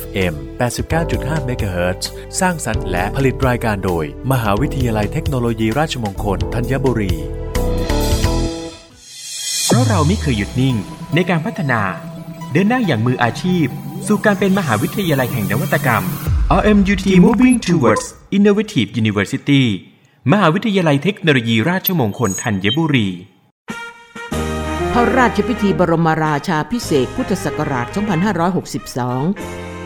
FM 89.5 MHz สร้างสรรค์และผลิตรายการโดย มหาวิทยาลัยเทคโนโลยีราชมงคลธัญบุรี เพราะเราไม่เคยหยุดนิ่งในการพัฒนา เดินหน้าอย่างมืออาชีพ สู่การเป็นมหาวิทยาลัยแห่งนวัตกรรม RMUTT Moving Towards Innovative University มหาวิทยาลัยเทคโนโลยีราชมงคลธัญบุรีพระราชพิธีบรมราชาพิเศษพุทธศักราช 2562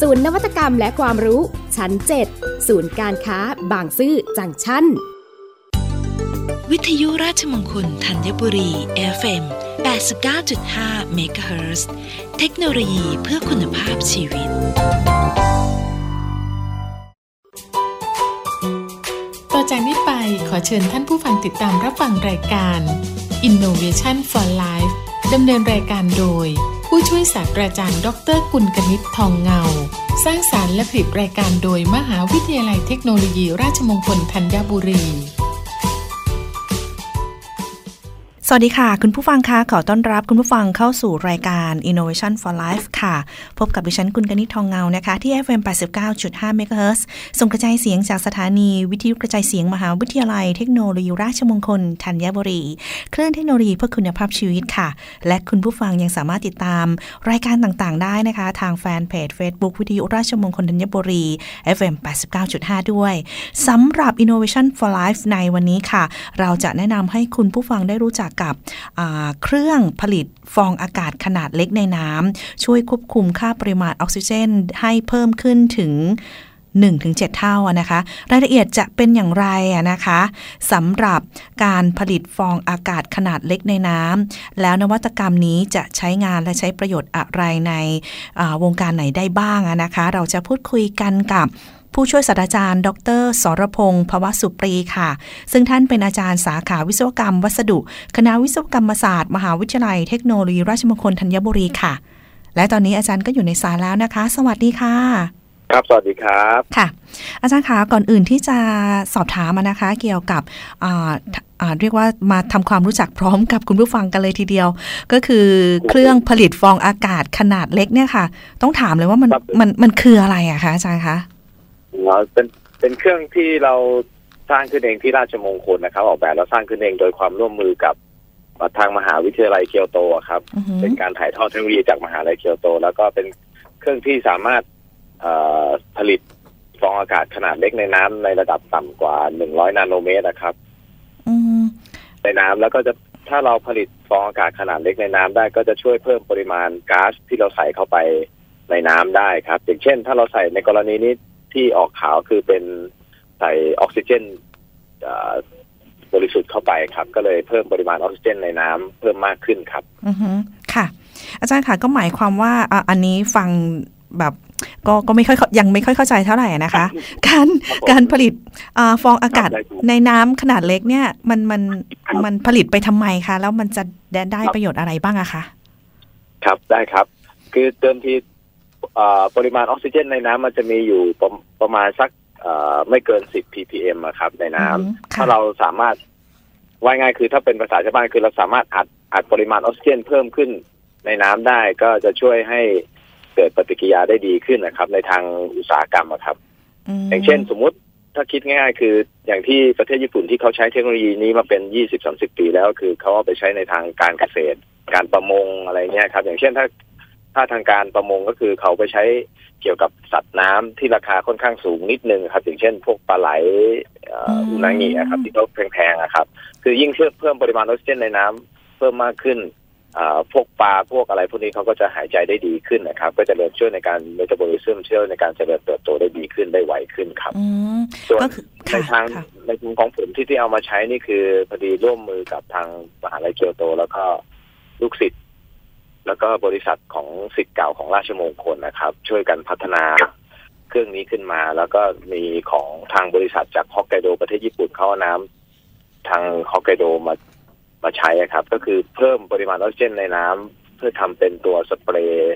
ศูนย์นวัตกรรมและความรู้ ชั้น 7 ศูนย์การค้า บางซื่อจังชั้น วิทยุราชมงคลธัญบุรี FM 89.5 MHz เทคโนโลยีเพื่อคุณภาพชีวิต ต่อจากนี้ไปขอเชิญท่านผู้ฟังติดตามรับฟังรายการ Innovation for Life ดำเนินรายการโดย ผู้ช่วยศาสตราจารย์ ดรกุลกนิษฐ์ทองเงา สร้างสารรค์และผลิตรายการโดยมหาวิทยาลัยเทคโนโลยีราชมงคลธัญบุรี สวัสดีค่ะ คุณผู้ฟังคะขอต้อนรับคุณผู้ฟังเข้าสู่รายการ Innovation for Life ค่ะ พบกับดิฉันคุณกนิษฐ์ทองเงานะคะ ที่ FM 89.5 MHz ส่งกระจายเสียงจากสถานีวิทยุกระจายเสียงมหาวิทยาลัยเทคโนโลยีราชมงคลธัญบุรีเคลื่อนเทคโนโลยีเพื่อคุณภาพชีวิตค่ะ และคุณผู้ฟังยังสามารถติดตาม รายการต่างๆ ได้นะคะ ทางแฟนเพจ Facebook วิทยุราชมงคลธัญบุรี FM 89.5 ด้วยสำหรับ Innovation for Life ในวันนี้ค่ะ เราจะแนะนำให้คุณผู้ฟังได้รู้จักกับเครื่องผลิตฟองอากาศขนาดเล็กในน้ำช่วยควบคุมค่าปริมาณออกซิเจน ให้เพิ่มขึ้นถึง1-7 เท่านะคะ รายละเอียดจะเป็นอย่างไรนะคะสำหรับการผลิตฟองอากาศขนาดเล็กในน้ำแล้วนวัตกรรมนี้จะใช้งานและใช้ประโยชน์อะไรในวงการไหนได้บ้างนะคะ เราจะพูดคุยกันกับ ผู้ช่วยศาสตราจารย์ ดร สรพงศ์ภวสุปรีค่ะ ซึ่งท่านเป็นอาจารย์สาขาวิศวกรรม วัสดุ คณะวิศวกรรมศาสตร์ มหาวิทยาลัยเทคโนโลยีราชมงคลธัญบุรีค่ะ และตอนนี้อาจารย์ก็อยู่ในสายแล้วนะคะ สวัสดีค่ะครับ สวัสดีครับ ค่ะ อาจารย์คะก่อนอื่นที่จะสอบถามนะคะ เกี่ยวกับเรียกว่ามาทำความรู้จักพร้อมกับคุณผู้ฟังกันเลยทีเดียว ก็คือเครื่องผลิตฟองอากาศขนาดเล็กเนี่ยค่ะ ต้องถามเลยว่ามันมันมันคืออะไรอะคะอาจารย์คะ เป็นเป็นเครื่องที่เราสร้างขึ้นเองที่ราชมงคลนะครับ ออกแบบแล้วสร้างขึ้นเองโดยความร่วมมือกับทางมหาวิทยาลัยเกียวโตครับ เป็นการถ่ายทอดเทคโนโลยีจากมหาลัยเกียวโต แล้วก็เป็นเครื่องที่สามารถผลิตฟองอากาศขนาดเล็กในน้ำในระดับต่ำกว่าหนึ่งร้อยนาโนเมตรนะครับในน้ำแล้วก็จะถ้าเราผลิตฟองอากาศขนาดเล็กในน้ำได้ก็จะช่วยเพิ่มปริมาณก๊าซที่เราใส่เข้าไปในน้ำได้ครับ อย่างเช่น ถ้าเราใส่ในกรณีนี้ ที่ออกขาวคือเป็นใส่ออกซิเจนบริสุทธิ์เข้าไปครับ ก็เลยเพิ่มปริมาณออกซิเจนในน้ำเพิ่มมากขึ้นครับอือฮึค่ะ อาจารย์ค่ะก็หมายความว่าอันนี้ฟังแบบก็ก็ไม่ค่อยยังไม่ค่อยเข้าใจเท่าไหร่นะคะ การการผลิตฟองอากาศในน้ำขนาดเล็กเนี่ยมันมันมันผลิตไปทำไมคะ แล้วมันจะได้ประโยชน์อะไรบ้างอะคะ ครับได้ครับ คือเติมที ปริมาณออกซิเจนในน้ำมันจะมีอยู่ประประมาณสักไม่เกิน 10 ppm ครับ ในน้ำถ้าเราสามารถว่าง่ายคือถ้าเป็นภาษาชาวบ้านคือเราสามารถอัดอัดปริมาณออกซิเจนเพิ่มขึ้นในน้ำได้ก็จะช่วยให้เกิดปฏิกิริยาได้ดีขึ้นนะครับ ในทางอุตสาหกรรมครับ อย่างเช่นสมมุติถ้าคิดง่ายๆ คืออย่างที่ประเทศญี่ปุ่นที่เขาใช้เทคโนโลยีนี้มาเป็นยี่สิบสามสิบปีแล้วคือเขาเอาไปใช้ในทางการเกษตร การประมงอะไรเงี้ยครับ อย่างเช่นถ้า ถ้าทางการประมงก็คือเขาไปใช้เกี่ยวกับสัตว์น้ำที่ราคาค่อนข้างสูงนิดนึงครับ อย่างเช่น พวกปลาไหลอุนางิครับ ที่เขาแพงๆครับ คือยิ่งเพิ่มเพิ่มปริมาณออกซิเจนในน้ำเพิ่มมากขึ้นพวกปลาพวกอะไรพวกนี้เขาก็จะหายใจได้ดีขึ้นนะครับ ก็จะเริ่มช่วยในการเมตาบอลิซึมช่วยในการเจริญเติบโตได้ดีขึ้นได้ไวขึ้นครับส่วนในทางในทางของผมที่ที่เอามาใช้นี่คือพอดีร่วมมือกับทางมหาลัยเกียวโต แล้วก็ลูกศิษย์ แล้วก็บริษัทของสิทธิ์เก่าของราชมงคลนะครับ ช่วยกันพัฒนาเครื่องนี้ขึ้นมา แล้วก็มีของทางบริษัทจากฮอกไกโดประเทศญี่ปุ่นเข้าน้ำทางฮอกไกโดมามาใช้ครับ ก็คือเพิ่มปริมาณออกซิเจนในน้ำเพื่อทำเป็นตัวสเปรย์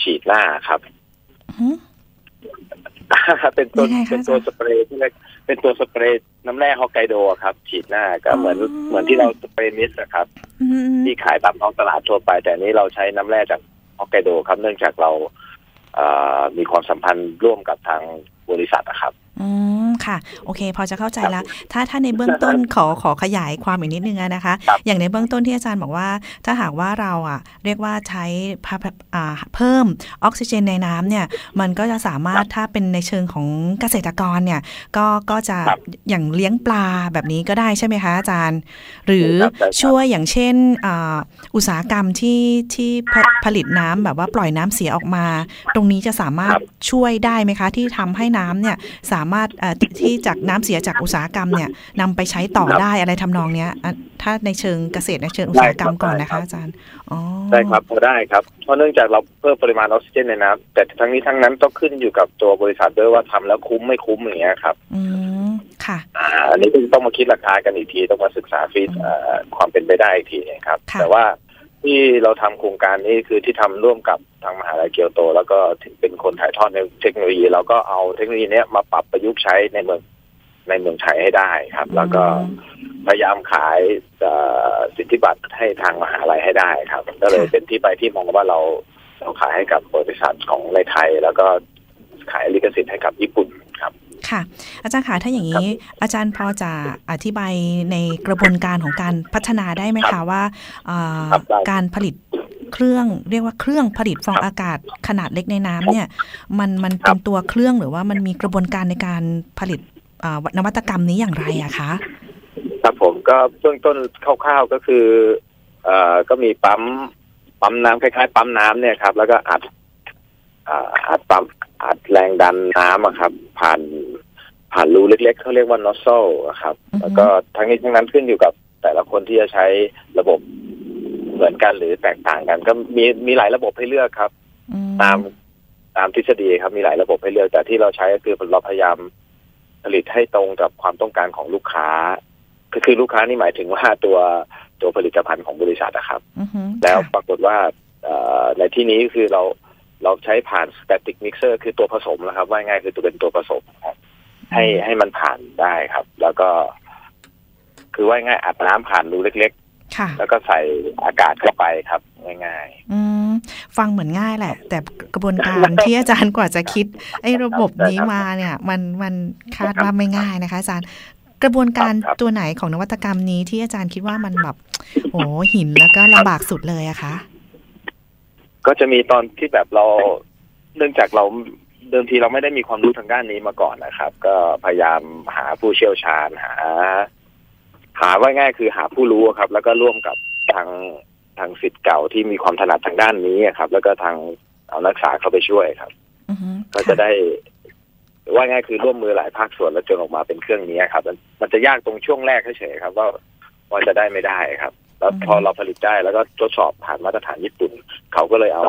ฉีดหน้าครับเป็นตัวเป็นตัวสเปรย์ที่ เป็นตัวสเปรย์น้ำแร่ฮอกไกโดครับ ฉีดหน้าก็เหมือนเหมือนที่เราสเปรย์มิสครับ ที่ขายตามท้องตลาดทั่วไป แต่นี้เราใช้น้ำแร่จากฮอกไกโดครับ เนื่องจากเรามีความสัมพันธ์ร่วมกับทางบริษัทนะครับอืม ค่ะ โอเค พอจะเข้าใจแล้วถ้าถ้าในเบื้องต้นขอขอขยายความอีกนิดนึงนะคะ อย่างในเบื้องต้นที่อาจารย์บอกว่า ถ้าหากว่าเราอะเรียกว่าใช้เพิ่มออกซิเจนในน้ำเนี่ย มันก็จะสามารถถ้าเป็นในเชิงของเกษตรกรเนี่ย ก็ก็จะอย่างเลี้ยงปลาแบบนี้ก็ได้ใช่ไหมคะอาจารย์ หรือช่วยอย่างเช่นอุตสาหกรรมที่ที่ผลิตน้ำแบบว่าปล่อยน้ำเสียออกมา ตรงนี้จะสามารถช่วยได้ไหมคะ ที่ทำให้น้ำเนี่ยสามารถที่จากน้ำเสียจากอุตสาหกรรมเนี่ยนำไปใช้ต่อได้อะไรทำนองเนี้ย ถ้าในเชิงเกษตรในเชิงอุตสาหกรรมก่อนนะคะอาจารย์ได้ครับพอได้ครับเพราะเนื่องจากเราเพิ่มปริมาณออกซิเจนในน้ำแต่ทั้งนี้ทั้งนั้นต้องขึ้นอยู่กับตัวบริษัทด้วยว่าทำแล้วคุ้มไม่คุ้มอย่างเงี้ยครับ อืมค่ะอ่าอันนี้ต้องมาคิดราคากันอีกทีต้องมาศึกษาฟีดความเป็นไปได้อีกทีนะครับ แต่ว่า ที่เราทำโครงการนี้คือที่ทำร่วมกับทางมหาลัยเกียวโต แล้วก็เป็นคนถ่ายทอดในเทคโนโลยี เราก็เอาเทคโนโลยีนี้มาปรับประยุกต์ใช้ในเมืองในเมืองไทยให้ได้ครับ แล้วก็พยายามขายสิทธิบัตรให้ทางมหาลัยให้ได้ครับ ก็เลยเป็นที่ไปที่มองว่าเราเราขายให้กับบริษัทของในไทย แล้วก็ขายลิขสิทธิ์ให้กับญี่ปุ่นครับ ค่ะ อาจารย์คะถ้าอย่างนี้ อาจารย์พอจะอธิบายในกระบวนการของการพัฒนาได้ไหมคะว่าการผลิตเครื่องเรียกว่าเครื่องผลิตฟองอากาศขนาดเล็กในน้ำเนี่ย มันมันเป็นตัวเครื่องหรือว่ามันมีกระบวนการในการผลิตนวัตกรรมนี้อย่างไรอะคะครับผมก็เบื้องต้นคร่าวๆก็คือเอ่อก็มีปั๊มปั๊มน้ำคล้ายๆ ปั๊มน้ำเนี่ยครับ แล้วก็อัดอัดปั๊ม อัดแรงดันน้ำครับ ผ่านผ่านรูเล็ก ๆเขาเรียกว่านอสโซครับ แล้วก็ทั้งนี้ทั้งนั้นขึ้นอยู่กับแต่ละคนที่จะใช้ระบบเหมือนกันหรือแตกต่างกัน ก็มีมีหลายระบบให้เลือกครับ ตามตามทฤษฎีครับมีหลายระบบให้เลือกแต่ที่เราใช้ก็คือเราพยายามผลิตให้ตรงกับความต้องการของลูกค้าก็คือลูกค้านี่หมายถึงว่าตัวตัวผลิตภัณฑ์ของบริษัทนะครับแล้วปรากฏว่าในที่นี้คือเรา เราใช้ผ่าน static mixer คือตัวผสมนะครับ ว่าง่ายคือตัวเป็นตัวผสมครับ ให้ให้มันผ่านได้ครับ แล้วก็ คือว่าง่ายอัดน้ำผ่านรูเล็กๆแล้วก็ใส่อากาศเข้าไปครับ ง่ายๆ อืมฟังเหมือนง่ายแหละ แต่กระบวนการที่อาจารย์กว่าจะคิด ไอ้ระบบนี้มาเนี่ย มันมันคาดว่าไม่ง่ายนะคะ อาจารย์กระบวนการตัวไหนของนวัตกรรมนี้ที่อาจารย์คิดว่ามันแบบโอ้หินแล้วก็ลำบากสุดเลยอะคะ ก็จะมีตอนที่แบบเราเนื่องจากเราเดิมทีเราไม่ได้มีความรู้ทางด้านนี้มาก่อนนะครับ ก็พยายามหาผู้เชี่ยวชาญหา หาว่าง่ายคือหาผู้รู้ครับ แล้วก็ร่วมกับทางทางสิทธิ์เก่าที่มีความถนัดทางด้านนี้ครับ แล้วก็ทางเอานักศึกษาเข้าไปช่วยครับก็จะได้ว่าง่ายคือร่วมมือหลายภาคส่วนแล้วจนออกมาเป็นเครื่องนี้ครับ มันจะยากตรงช่วงแรกเฉยๆครับ ว่าว่าจะได้ไม่ได้ครับ แล้วพอเราผลิตได้แล้วก็ทดสอบผ่านมาตรฐานญี่ปุ่น เขาก็เลยเอา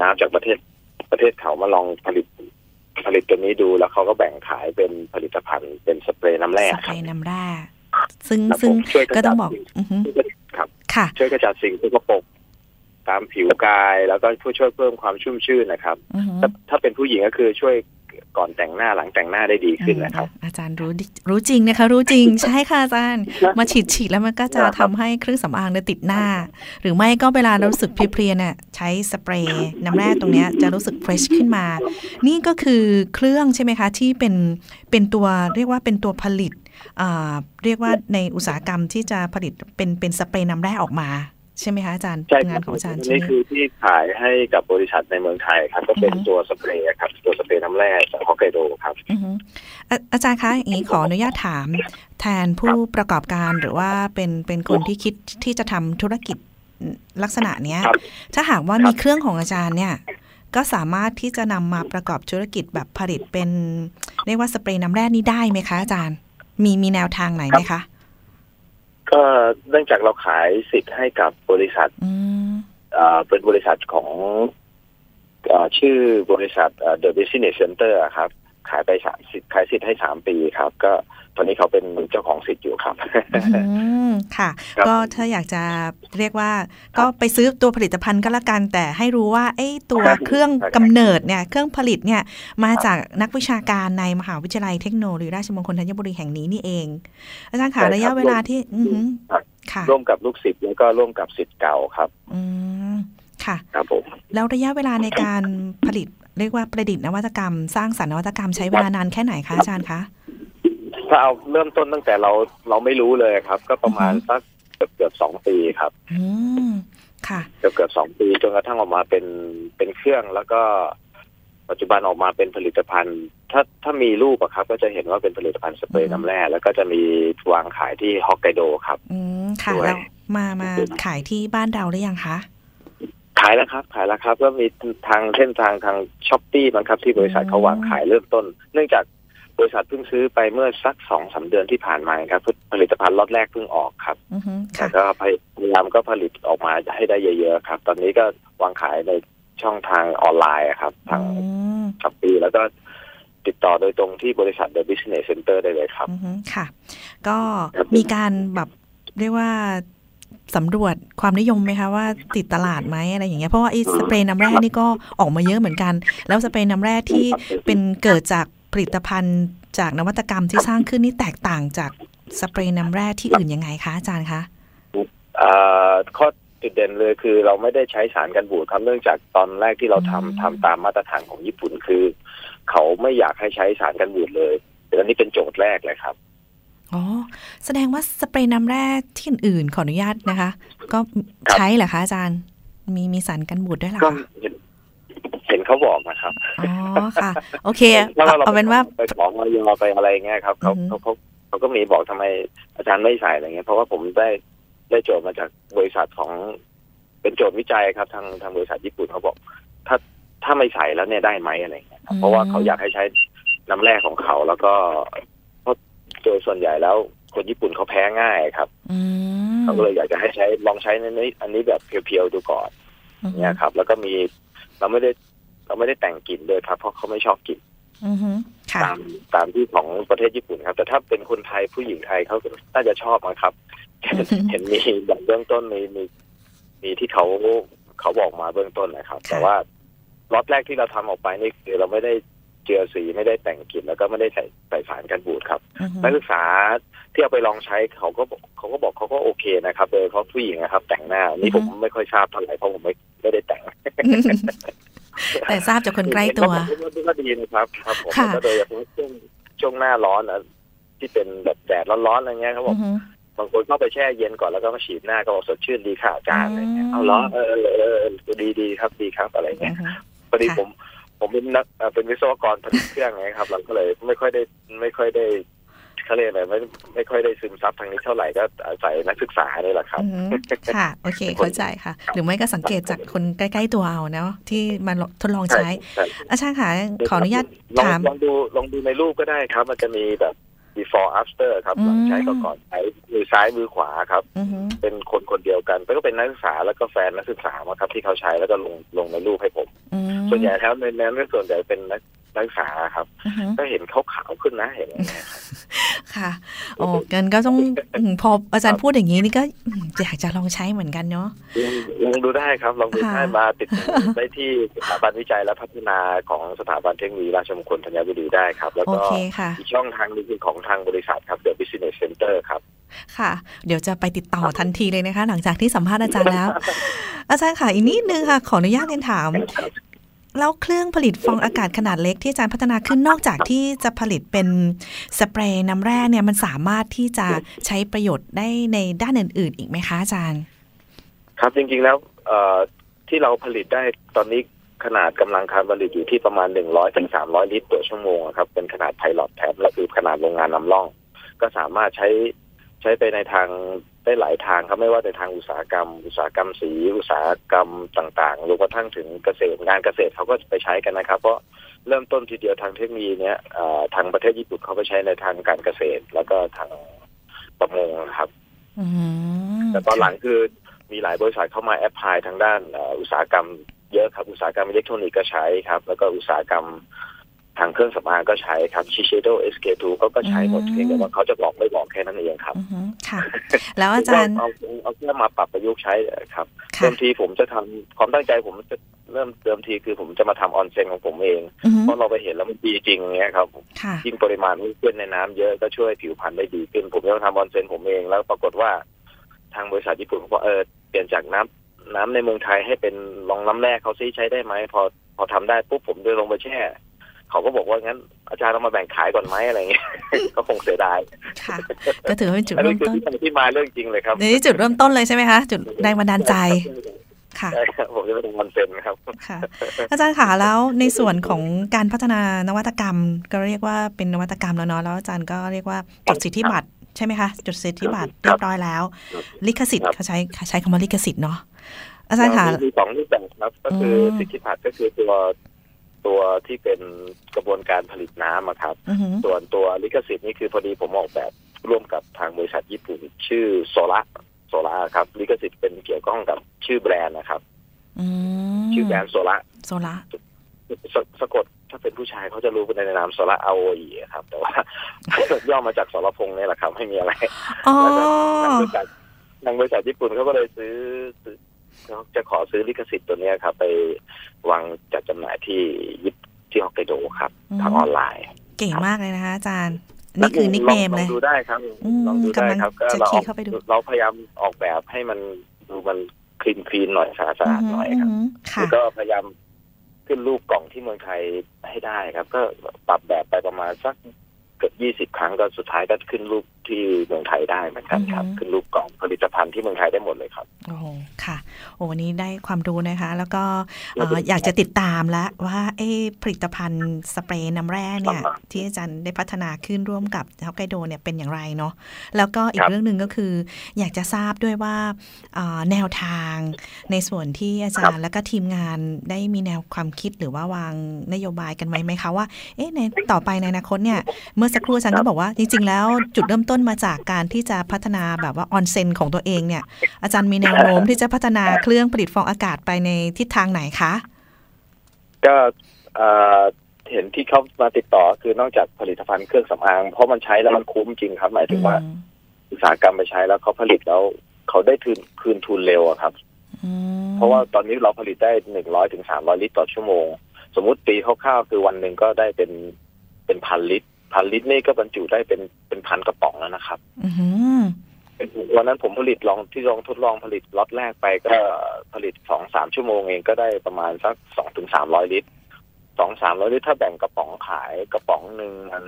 น้ำจากประเทศประเทศเขามาลองผลิตผลิตตัวนี้ดูแล้วเขาก็แบ่งขายเป็นผลิตภัณฑ์เป็นสเปรย์น้ำแร่สเปรย์น้ำแร่ซึ่งซึ่งก็ต้องบอกครับค่ะ ช่วยกระจัดสิ่งที่กระปกตามผิวกาย แล้วก็ผู้ช่วยเพิ่มความชุ่มชื่นนะครับ ถ้าเป็นผู้หญิงก็คือช่วย ก่อนแต่งหน้าหลังแต่งหน้าได้ดีขึ้นนะครับ อาจารย์รู้รู้จริงนะคะ รู้จริงใช่ค่ะอาจารย์ มาฉีดฉีดแล้วมันก็จะทำให้เครื่องสำอางเนี่ยติดหน้า หรือไม่ก็เวลารู้สึกเพลียๆเนี่ยใช้สเปรย์น้ำแร่ตรงนี้จะรู้สึกเฟรชขึ้นมา นี่ก็คือเครื่องใช่ไหมคะ ที่เป็นเป็นตัวเรียกว่าเป็นตัวผลิตเรียกว่าในอุตสาหกรรมที่จะผลิตเป็นเป็นสเปรย์น้ำแร่ออกมา ใช่ไหมคะอาจารย์งานของอาจารย์นี่คือที่ขายให้กับบริษัทในเมืองไทยครับ ก็เป็นตัวสเปรย์ครับตัวสเปรย์น้ำแร่จากฮอกไกโดครับอาจารย์คะอย่างนี้ขออนุญาตถามแทนผู้ประกอบการหรือว่าเป็นเป็นคนที่คิดที่จะทำธุรกิจลักษณะเนี้ย ถ้าหากว่ามีเครื่องของอาจารย์เนี่ย ก็สามารถที่จะนำมาประกอบธุรกิจแบบผลิตเป็นเรียกว่าสเปรย์น้ำแร่นี้ได้ไหมคะอาจารย์ มีมีแนวทางไหนไหมคะ ก็เนื่องจากเราขายสิทธิ์ให้กับบริษัทเป็นบริษัทของอชื่อบริษัท The Business Center ครับ ขายไปสามสิทธิ์ขายสิทธิ์ให้สามปีครับ ก็ ตอนนี้เขาเป็นเจ้าของสิทธิ์อยู่ครับค่ะ ก็ถ้าอยากจะเรียกว่า ก็ไปซื้อตัวผลิตภัณฑ์ก็แล้วกันแต่ให้รู้ว่าไอ้ตัวเครื่องกำเนิดเนี่ยเครื่องผลิตเนี่ยมาจากนักวิชาการในมหาวิทยาลัยเทคโนโลยีราชมงคลธัญบุรีแห่งนี้นี่เอง อาจารย์ขาระยะเวลาที่ค่ะร่วมกับลูกศิษย์แล้วก็ร่วมกับศิษย์เก่าครับ อืมค่ะครับผมแล้วระยะเวลาในการผลิตเรียกว่าประดิษฐ์นวัตกรรม สร้างสรรค์นวัตกรรมใช้เวลานานแค่ไหนคะอาจารย์คะ ถ้าเอาเริ่มต้นตั้งแต่เราเราไม่รู้เลยครับ ก็ประมาณสักเกือบเกือบสองปีครับอืมค่ะเกือบเกือบสองปีจนกระทั่งออกมาเป็นเป็นเครื่องแล้วก็ ปัจจุบันออกมาเป็นผลิตภัณฑ์ ถ้าถ้ามีรูปอะครับ ก็จะเห็นว่าเป็นผลิตภัณฑ์สเปรย์น้ำแร่แล้วก็จะมีวางขายที่ฮอกไกโดครับ อืมค่ะแล้วมามาขายที่บ้านเราหรือยังคะขายแล้วครับ ขายแล้วครับ ก็มีทางเส้นทางทางShopee มั้งครับที่บริษัทเขาวางขายเริ่มต้น เนื่องจาก บริษัทเพิ่งซื้อไปเมื่อสักสองสามเดือนที่ผ่านมาครับผลิตภัณฑ์ล็อตแรกเพิ่งออกครับแต่ก็พยายามก็ผลิตออกมาให้ได้เยอะๆครับ ตอนนี้ก็วางขายในช่องทางออนไลน์ครับ ทาง Shopee แล้วก็ติดต่อโดยตรงที่บริษัท The Business Center ได้เลยครับค่ะ ก็มีการแบบเรียกว่าสำรวจความนิยมไหมคะว่าติดตลาดไหมอะไรอย่างเงี้ยเพราะว่าไอ้สเปรย์น้ำแร่นี่ก็ออกมาเยอะเหมือนกัน แล้วสเปรย์น้ำแร่ที่เป็นเกิดจาก ผลิตภัณฑ์จากนวัตกรรมที่สร้างขึ้นนี่แตกต่างจากสเปรย์น้ำแร่ที่อื่นยังไงคะอาจารย์คะข้อจุดเด่นเลยคือเราไม่ได้ใช้สารกันบูดครับเนื่องจากตอนแรกที่เราทำทำตามมาตรฐานของญี่ปุ่นคือ เขาไม่อยากให้ใช้สารกันบูดเลยแต่อันนี้เป็นโจทย์แรกเลยครับอ๋อแสดงว่าสเปรย์น้ำแร่ที่อื่นๆขออนุญาตนะคะ ก็ใช้เหรอคะอาจารย์ มีมีสารกันบูดด้วยหรอคะ เห็นเขาบอกนะครับอ๋อค่ะ โอเคเอาเป็นว่าไปของมายอไปอะไรเงี้ยครับเขาเขาเขาเขาก็มีบอกทำไมอาจารย์ไม่ใส่อะไรเงี้ยเพราะว่าผมได้ได้โจทย์มาจากบริษัทของเป็นโจทย์วิจัยครับ ทางทางบริษัทญี่ปุ่นเขาบอก ถ้าถ้าไม่ใส่แล้วเนี่ยได้ไหมอะไรเงี้ยเพราะว่าเขาอยากให้ใช้น้ำแร่ของเขาแล้วก็เพราะโดยส่วนใหญ่แล้ว คนญี่ปุ่นเขาแพ้ง่ายครับเขาก็เลยอยากจะให้ใช้ลองใช้ในนี้อันนี้แบบเพียวๆดูก่อนเนี่ยครับ แล้วก็มีเราไม่ได้ เราไม่ได้แต่งกลิ่นเลยครับ เพราะเขาไม่ชอบกลิ่นตามตามที่ของประเทศญี่ปุ่นครับ แต่ถ้าเป็นคนไทยผู้หญิงไทยเขาน่าจะชอบนะครับ เห็นมีแบบเบื้องต้นมีมีมีที่เขาเขาบอกมาเบื้องต้นนะครับ แต่ว่าล็อตแรกที่เราทำออกไปนี่คือเราไม่ได้เจือสีไม่ได้แต่งกลิ่นแล้วก็ไม่ได้ใส่ใส่สารกันบูดครับนักศึกษาที่เอาไปลองใช้เขาก็เขาก็บอกเขาก็โอเคนะครับโดยเพราะผู้หญิงนะครับ แต่งหน้านี่ผมไม่ค่อยทราบเท่าไหร่เพราะผมไม่ไม่ได้แต่ง แต่ทราบจากคนใกล้ตัวก็ดีนะครับ ครับผมก็โดยเฉพาะช่วงช่วงหน้าร้อนนะที่เป็นแบบแดดร้อนๆอะไรเงี้ยเขาบอกบางคนเข้าไปแช่เย็นก่อนแล้วก็มาฉีดหน้าก็บอกสดชื่นดีค่ะอาจารย์อะไรเงี้ยเอาล้อเออเออดีดีครับดีครับอะไรเงี้ยพอดีผมผมเป็นนักเป็นวิศวกรผลิตเครื่องไงครับเราก็เลยไม่ค่อยได้ไม่ค่อยได้ เขาเรียกอะไรไม่ไม่ค่อยได้ซึมซับทางนี้เท่าไหร่ก็อาศัยนักศึกษานี่แหละครับค่ะ โอเคเข้าใจค่ะ หรือไม่ก็สังเกตจากคนใกล้ ๆ ตัวเอาเนาะที่มาทดลองใช้ อาจารย์ค่ะขออนุญาตถามลองดูลองดูในรูปก็ได้ครับ มันจะมีแบบ before after ครับหลังใช้ก็ก่อนใช้มือซ้ายมือขวาครับ เป็นคนคนเดียวกันก็เป็นนักศึกษาแล้วก็แฟนนักศึกษามาครับที่เขาใช้แล้วก็ลงลงในรูปให้ผม ส่วนใหญ่แล้วในนั้นส่วนใหญ่เป็นนัก นักศึกษาครับ ก็เห็นเขาขาวขึ้นนะเห็นค่ะโอ้กันก็ต้องพออาจารย์พูดอย่างนี้นี่ก็อยากจะลองใช้เหมือนกันเนาะลองดูได้ครับลองดูได้มาติดได้ที่สถาบันวิจัยและพัฒนาของสถาบันเทคโนโลยีราชมงคลธัญบุรีได้ครับ แล้วก็อีกช่องทางนึงคือของทางบริษัทครับ The Business Center ครับค่ะ เดี๋ยวจะไปติดต่อทันทีเลยนะคะ หลังจากที่สัมภาษณ์อาจารย์แล้ว อาจารย์ค่ะอีกนิดนึงค่ะ ขออนุญาตเรียนถาม แล้วเครื่องผลิตฟองอากาศขนาดเล็กที่อาจารย์พัฒนาขึ้นนอกจากที่จะผลิตเป็นสเปรย์น้ำแร่เนี่ยมันสามารถที่จะใช้ประโยชน์ได้ในด้านอื่น ๆ อีกไหมคะอาจารย์ ครับจริงๆแล้วที่เราผลิตได้ตอนนี้ขนาดกำลังการผลิตอยู่ที่ประมาณหนึ่งร้อยถึงสามร้อยลิตรต่อชั่วโมงครับเป็นขนาดไพลอตแทบและคือขนาดโรงงานนำร่อง ก็สามารถใช้ใช้ไปในทาง ได้หลายทางครับไม่ว่าในทางอุตสาหกรรม อุตสาหกรรมสี อุตสาหกรรมต่างๆรวมกระทั่งถึงเกษตรงานเกษตรเขาก็ไปใช้กันนะครับ เพราะเริ่มต้นทีเดียวทางเทคโนโลยีเนี้ยทางประเทศญี่ปุ่นเขาไปใช้ในทางการเกษตร แล้วก็ทางประมงครับแต่ตอนหลังคือมีหลายบริษัทเข้ามา apply ทางด้านอุตสาหกรรมเยอะครับอุตสาหกรรมอิเล็กทรอนิกส์ก็ใช้ครับ แล้วก็อุตสาหกรรม ทางเครื่องสำอางก็ใช้ครับ Shiseido SK2 ก็ก็ใช้หมดเพียงแต่ว่าเขาจะบอกไม่บอกแค่นั้นเองครับค่ะ แล้วอาจารย์เอาเอาแค่มาปรับประยุกต์ใช้ครับเริ่มทีผมจะทำความตั้งใจผมจะเริ่มเดิมทีคือผมจะมาทำออนเซ็นของผมเอง เพราะเราไปเห็นแล้วมันดีจริงเงี้ยครับยิ่งปริมาณที่ขึ้นในน้ำเยอะก็ช่วยผิวพรรณได้ดีขึ้น ผมจะทำออนเซ็นผมเองแล้วปรากฏว่า ทางบริษัทญี่ปุ่นเขาเออเปลี่ยนจากน้ำน้ำในเมืองไทยให้เป็นลองน้ำแร่เขาซิใช้ได้ไหมพอพอทำได้ปุ๊บผมเดินลงไปแช่ เขาก็บอกว่างั้นอาจารย์เรามาแบ่งขายก่อนไหมอะไรเงี้ยก็คงเสียดายค่ะก็ถือว่าเป็นจุดเริ่มต้นที่มาเรื่องจริงเลยครับนี่จุดเริ่มต้นเลยใช่ไหมคะจุดแรงบันดาลใจค่ะผมจะเป็นมันเป็นครับค่ะ อาจารย์ค่ะแล้วในส่วนของการพัฒนานวัตกรรม ก็เรียกว่าเป็นนวัตกรรมแล้วเนาะแล้วอาจารย์ก็เรียกว่าจดสิทธิบัตรใช่ไหมคะจดสิทธิบัตรเรียบร้อยแล้ว ลิขสิทธิ์เขาใช้ใช้คำว่าลิขสิทธิ์เนาะอาจารย์ค่ะมีสองรูปแบบครับก็คือสิทธิบัตรก็คือตัว ตัวที่เป็นกระบวนการผลิตน้ำครับ ส่วนตัวลิขสิทธิ์นี่คือพอดีผมออกแบบร่วมกับทางบริษัทญี่ปุ่น ชื่อโซล่าโซล่าครับ ลิขสิทธิ์เป็นเกี่ยวข้องกับชื่อแบรนด์นะครับชื่อแบรนด์โซล่าโซล่าสะกดถ้าเป็นผู้ชายเขาจะรู้ในนามโซล่าอาโอเอครับ แต่ว่าย่อมาจากสรพงษ์นี่แหละครับไม่มีอะไรแล้วก็ทางบริษัททางบริษัทญี่ปุ่นเขาก็เลยซื้อ จะขอซื้อลิขสิทธิ์ตัวนี้ครับ ไปวางจัดจำหน่ายที่ญี่ปุ่นที่ฮอกไกโดครับทางออนไลน์ เก่งมากเลยนะคะอาจารย์นี่คือ nickname เลยลองดูได้ครับอืมลองดูได้ครับกำลังก็จะเรา key เข้าไปดูเราพยายามออกแบบให้มันดูมันคลีนคลีนหน่อยสะอาดสะอาดหน่อยครับอืมแล้ค่ะวก็พยายามขึ้นรูปกล่องที่เมืองไทยให้ได้ครับ ก็ปรับแบบไปประมาณสักเกือบ ยี่สิบครั้งก็สุดท้ายก็ขึ้นรูปที่เมืองไทยได้เหมือนกันครับอือฮึขึ้นรูปกล่องผลิตภัณฑ์ที่เมืองไทยได้หมดเลยครับโอ้โหค่ะโอ้วันนี้ได้ความรู้นะคะ แล้วก็เอ่ออยากจะติดตามแล้วว่าเอ๊ะผลิตภัณฑ์สเปรย์น้ำแร่เนี่ยครับที่อาจารย์ได้พัฒนาขึ้นร่วมกับฮอกไกโดเนี่ยเป็นอย่างไรเนาะแล้วก็อีคกรับเรื่องหนึ่งก็คือ อยากจะทราบด้วยว่าเอ่อแนวทางในส่วนที่อาจารย์และก็ทีมงานได้มีแนวความคิดหรือว่าวางนโยบายกันไว้ไหมคะว่าเอ๊ะในต่อไปในอนาคตเนี่ยเมื่อสักครู่อาจารย์ก็บอกว่าจริงๆแล้วจุดเริ่มต้นมาจากการที่จะพัฒนาแบบว่าออนเซนของตัวเองเนี่ย อาจารย์มีแนวโน้มที่จะพัฒนาเครื่องผลิตฟองอากาศไปในทิศทางไหนคะ ก็เอ่อเห็นที่เขามาติดต่อคือนอกจากผลิตภัณฑ์เครื่องสำอางเพราะมันใช้แล้วมันคุ้มจริงครับ หมายถึงว่า อุตสาหกรรมไปใช้แล้วเขาผลิตแล้วเขาได้คืนคืนทุนเร็วอะครับอืมเพราะว่าตอนนี้เราผลิตได้หนึ่งร้อยถึงสามร้อยลิตรต่อชั่วโมง สมมุติตีคร่าวๆคือวันหนึ่งก็ได้เป็นเป็นพันลิตร พันลิตรนี่ก็บรรจุได้เป็นเป็นพันกระป๋องแล้วนะครับอือหือวันนั้นผมผลิตลองที่ลองทดลองผลิตล็อตแรกไปก็ผลิตสองสามชั่วโมงเองก็ได้ประมาณสักสองถึงสามร้อยลิตรสองสามร้อยลิตรถ้าแบ่งกระป๋องขายกระป๋องหนึ่งมัน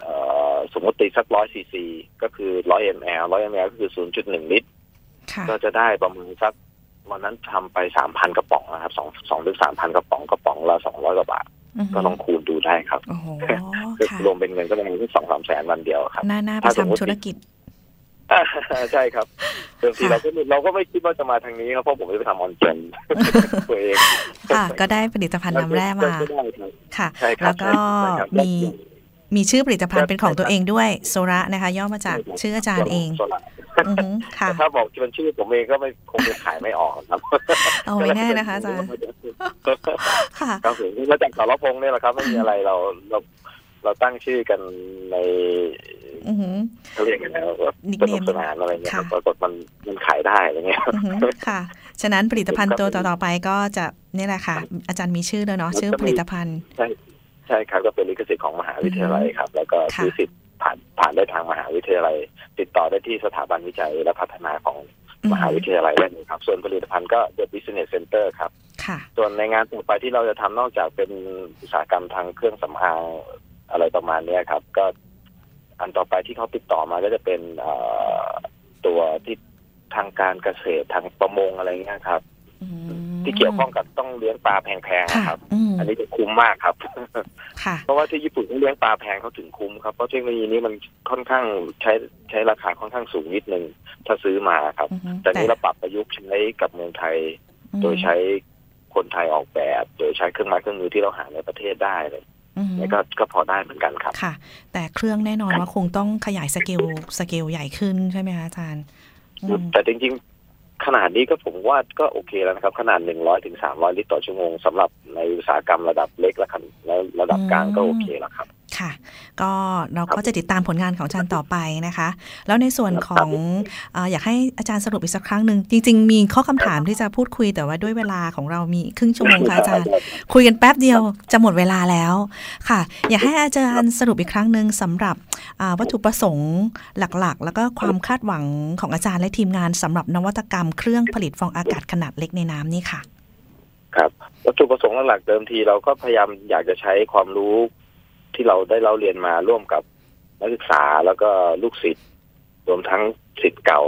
เอ่อสมมติตีสักร้อยซีซีก็คือร้อยมลร้อยมลก็คือศูนย์จุดหนึ่งลิตรค่ะก็จะได้ประมาณสักวันนั้นทำไปสามพันกระป๋องนะครับสองสองถึงสามพันกระป๋องกระป๋องละสองร้อยกว่าบาทอือหื ก็ลองคูณดูได้ครับโอ้โหก็ค่ะรวมเป็นเงินก็ประมาณสองสามแสนวันเดียวครับน่าน่าไปถ้าสมมุติทำธุรกิจใช่ครับเดิมทีค่ะเราก็ไม่เราก็ไม่คิดว่าจะมาทางนี้ครับเพราะผมจะไปทำออนเจนตัวเองค่ะ ก็ได้ผลิตภัณฑ์น้ำแร่มาก็ได้ครับค่ะใช่ครับแล้วก็ใช่ครับมีมีชื่อผลิตภัณฑ์เป็นของตัวเองด้วยโซระนะคะ ย่อมาจากชื่ออาจารย์เอง โซล่าอือหือค่ะแต่ถ้าบอกเป็นชื่อผมเองก็ไม่คงจะขายไม่ออกครับ เอาไม่แน่นะคะอาจารย์ค่ะครับผมมาจากสารพงษ์เนี่ยแหละครับ ไม่มีอะไรเราเราเราตั้งชื่อกันในอือหือเขาเรียกกันแล้วแบบนิกสเนนุกมสนานอะไรเงี้ยครับค่ะปรากฏมันมันขายได้อะไรเงี้ยอือหือค่ะ ฉะนั้นผลิตภัณฑ์ตัวต่อๆไปก็จะนี่แหละค่ะ อาจารย์มีชื่อแล้วเนาะชื่อผลิตภัณฑ์ใช่ใช่ครับก็เป็นลิขสิทธิ์ของมหาวิทยาลัยครับ แล้วก็ค่ะซื้อสิทธิ์ ผ่านผ่านได้ทางมหาวิทยาลัย ติดต่อได้ที่สถาบันวิจัยและพัฒนาของมหาวิทยาลัยได้เลยครับ ส่วนผลิตภัณฑ์ก็ The Business Center ครับค่ะส่วนในงานต่อไปที่เราจะทำนอกจากเป็นอุตสาหกรรมทางเครื่องสำอางอะไรประมาณเนี้ยครับ ก็อันต่อไปที่เขาติดต่อมาก็จะเป็นเอ่อตัวที่ทางการเกษตรทางประมงอะไรเงี้ยครับอืม ที่เกี่ยวข้องกับต้องเลี้ยงปลาแพงๆค่ะนะครับอืมอันนี้จะคุ้มมากครับค่ะเพราะว่าที่ญี่ปุ่นเขาเลี้ยงปลาแพงเขาถึงคุ้มครับ เพราะเทคโนโลยีนี้มันค่อนข้างใช้ใช้ราคาค่อนข้างสูงนิดนึงถ้าซื้อมาครับอือฮึแต่นี้เราปรับประยุกต์ใช้กับเมืองไทยอืมโดยใช้คนไทยออกแบบ โดยใช้เครื่องไม้เครื่องมือที่เราหาในประเทศได้เลยอือฮึนี่ก็ก็พอได้เหมือนกันครับค่ะ แต่เครื่องแน่นอนว่าคงต้องขยายสเกลสเกลใหญ่ขึ้นใช่ไหมคะอาจารย์อืมแต่จริงๆ ขนาดนี้ก็ผมว่าก็โอเคแล้วนะครับ ขนาดหนึ่งร้อยถึงสามร้อยลิตรต่อชั่วโมงสำหรับในอุตสาหกรรมระดับเล็กและขนและระดับกลางก็โอเคแล้วครับ ค่ะ ก็เราก็จะติดตามผลงานของอาจารย์ต่อไปนะคะ แล้วในส่วนของเอออยากให้อาจารย์สรุปอีกสักครั้งหนึ่งจริง ๆ มีข้อคำถามที่จะพูดคุยแต่ว่าด้วยเวลาของเรามีครึ่งชั่วโมงค่ะอาจารย์ คุยกันแป๊บเดียวจะหมดเวลาแล้วค่ะ อยากให้อาจารย์สรุปอีกครั้งหนึ่งสำหรับอ่าวัตถุประสงค์หลักๆ แล้วก็ความคาดหวังของอาจารย์และทีมงานสำหรับนวัตกรรมเครื่องผลิตฟองอากาศขนาดเล็กในน้ำนี่ค่ะ ครับวัตถุประสงค์หลักๆเดิมทีเราก็พยายามอยากจะใช้ความรู้ ที่เราได้เล่าเรียนมาร่วมกับนักศึกษาแล้วก็ลูกศิษย์รวมทั้งศิษย์เก่า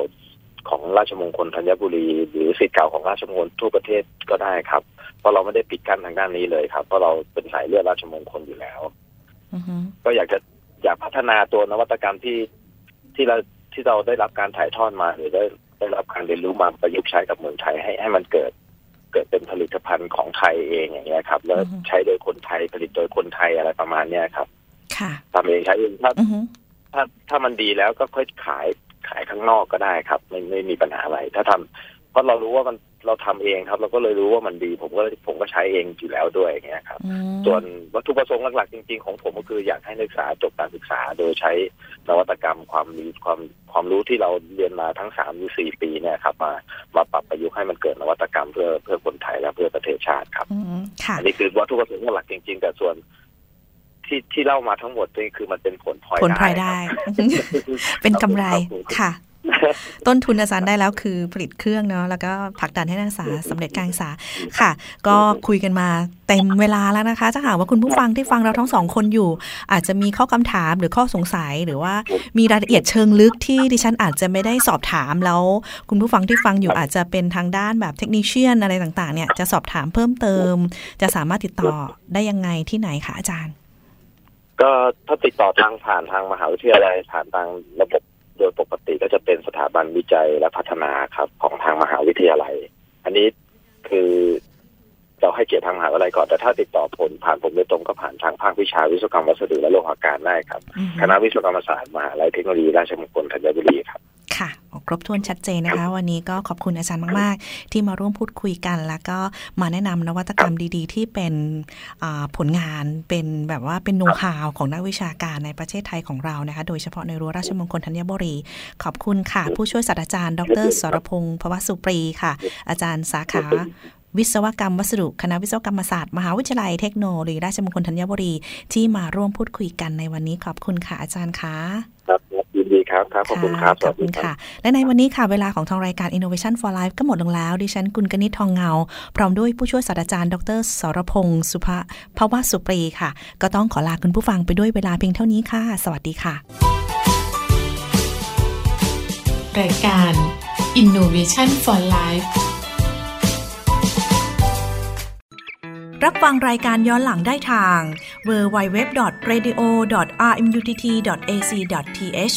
ของราชมงคลธัญบุรี หรือศิษย์เก่าของราชมงคลทั่วประเทศก็ได้ครับ เพราะเราไม่ได้ปิดกั้นทางด้านนี้เลยครับ เพราะเราเป็นสายเลือดราชมงคลอยู่แล้วอือฮึก็อยากจะอยากพัฒนาตัวนวัตกรรมที่ที่เราที่เราได้รับการถ่ายทอดมาหรือได้ได้รับการเรียนรู้มาประยุกต์ใช้กับเมืองไทยให้ให้มันเกิด เกิดเป็นผลิตภัณฑ์ของไทยเองอย่างเงี้ยครับ แล้วใช้โดยคนไทยผลิตโดยคนไทยอะไรประมาณเนี้ยครับ ค่ะทำเองใช้เองถ้าอือฮึถ้าถ้ามันดีแล้วก็ค่อยขายขายข้างนอกก็ได้ครับ ไม่ไม่มีปัญหาอะไร ถ้าทำเพราะเรารู้ว่ามัน เราทำเองครับ เราก็เลยรู้ว่ามันดี ผมก็ผมก็ใช้เองอยู่แล้วด้วยอย่างเงี้ยครับอืมส่วนวัตถุประสงค์หลักๆจริง ๆ ของผมก็คืออยากให้นักศึกษาจบการศึกษา โดยใช้นวัตกรรมความมีความความรู้ที่เราเรียนมาทั้งสามหรือสี่ปีเนี่ยครับ มามาปรับประยุกต์ให้มันเกิดนวัตกรรมเพื่อเพื่อคนไทยและเพื่อประเทศชาติครับอืมค่ะอันนี้คือวัตถุประสงค์หลักจริง ๆ แต่ส่วนที่ที่เล่ามาทั้งหมดนี่คือมันเป็นผลพลอยผลพลอยได้ เป็นกำไรค่ะ ต้นทุนอาจารย์ได้แล้วคือผลิตเครื่องเนาะแล้วก็ผลักดันให้นักศึกษาสำเร็จการศึกษาค่ะ ก็คุยกันมาเต็มเวลาแล้วนะคะถ้าหากว่าคุณผู้ฟังที่ฟังเราทั้งสองคนอยู่ อาจจะมีข้อคำถามหรือข้อสงสัยหรือว่ามีรายละเอียดเชิงลึกที่ดิฉันอาจจะไม่ได้สอบถามแล้ว คุณผู้ฟังที่ฟังอยู่อาจจะเป็นทางด้านแบบเทคนิชเชียนอะไรต่างๆ เนี่ยจะสอบถามเพิ่มเติม จะสามารถติดต่อได้ยังไงที่ไหนคะอาจารย์ ก็ถ้าติดต่อทางผ่านทางมหาวิทยาลัยผ่านทางระบบ โดยปกติก็จะเป็นสถาบันวิจัยและพัฒนาครับของทางมหาวิทยาลัย อันนี้คือเราให้เกียรติทางมหาวิทยาลัยก่อนแต่ถ้าติดต่อผลผ่านผมโดยตรงก็ผ่านทางภาควิชาวิศวกรรมวัสดุและโลหะการได้ครับ คณะวิศวกรรมศาสตร์มหาวิทยาลัยเทคโนโลยีราชมงคลธัญบุรีครับ ค่ะครบถ้วนชัดเจนนะคะ วันนี้ก็ขอบคุณอาจารย์มาก ๆ ที่มาร่วมพูดคุยกัน แล้วก็มาแนะนำนวัตกรรมดี ๆ ที่เป็นผลงานเป็นแบบว่าเป็นโน้ตฮาวของนักวิชาการในประเทศไทยของเรานะคะ โดยเฉพาะในรั้วราชมงคลธัญบุรี ขอบคุณค่ะ ผู้ช่วยศาสตราจารย์ ดรสรพงศ์ภวสุปรีค่ะ อาจารย์สาขาวิศวกรรมวัสดุคณะวิศวกรรมศาสตร์ มหาวิทยาลัยเทคโนโลยีราชมงคลธัญบุรี ที่มาร่วมพูดคุยกันในวันนี้ขอบคุณค่ะอาจารย์คะครับยินดี ครับครับขอบคุณครับขอบคุณค่ะ และในวันนี้ค่ะ เวลาของทางรายการ Innovation for Life ก็หมดลงแล้ว ดิฉันกุลกนิษฐ์ทองเงา พร้อมด้วยผู้ช่วยศาสตราจารย์ ดรสรพงศ์สุภภาวะสุปรีค่ะ ก็ต้องขอลาคุณผู้ฟังไปด้วยเวลาเพียงเท่านี้ค่ะ สวัสดีค่ะ รายการ Innovation for Life รับฟังรายการย้อนหลังได้ทาง www.radio.rmutt.ac.th